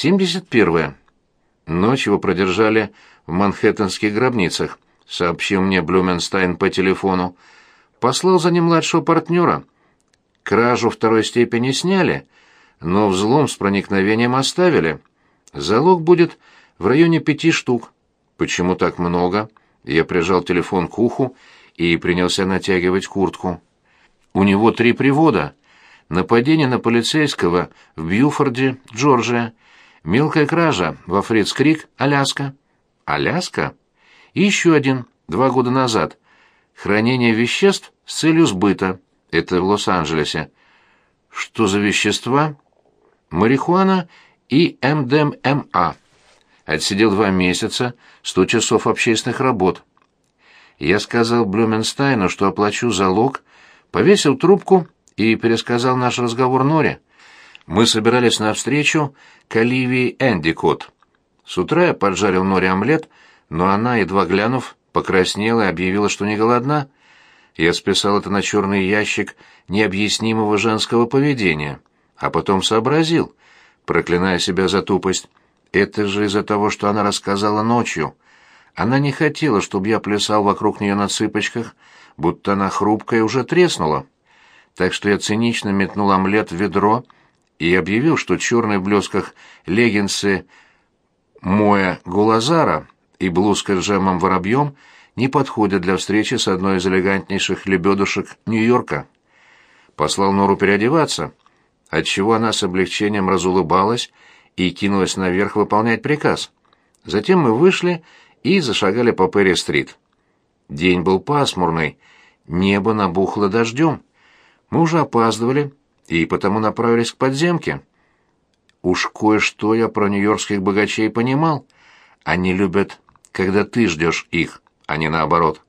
71. Ночь его продержали в манхэттенских гробницах, сообщил мне Блюменстайн по телефону. Послал за ним младшего партнера. Кражу второй степени сняли, но взлом с проникновением оставили. Залог будет в районе пяти штук. Почему так много? Я прижал телефон к уху и принялся натягивать куртку. У него три привода. Нападение на полицейского в Бьюфорде, Джорджия. Мелкая кража во Фридс-Крик, Аляска. Аляска? Еще один, два года назад. Хранение веществ с целью сбыта. Это в Лос-Анджелесе. Что за вещества? Марихуана и МДМА. Отсидел два месяца, сто часов общественных работ. Я сказал Блюменстайну, что оплачу залог, повесил трубку и пересказал наш разговор Норе. Мы собирались на встречу к Оливии Эндикот. С утра я поджарил Норе омлет, но она, едва глянув, покраснела и объявила, что не голодна. Я списал это на черный ящик необъяснимого женского поведения, а потом сообразил, проклиная себя за тупость. Это же из-за того, что она рассказала ночью. Она не хотела, чтобы я плясал вокруг нее на цыпочках, будто она хрупкая уже треснула. Так что я цинично метнул омлет в ведро и объявил, что черные в блесках леггинсы Моя Гулазара и блузка с джемом-воробьем не подходят для встречи с одной из элегантнейших лебедушек Нью-Йорка. Послал Нору переодеваться, отчего она с облегчением разулыбалась и кинулась наверх выполнять приказ. Затем мы вышли и зашагали по Перри-стрит. День был пасмурный, небо набухло дождем. Мы уже опаздывали и потому направились к подземке. Уж кое-что я про нью-йоркских богачей понимал. Они любят, когда ты ждешь их, а не наоборот.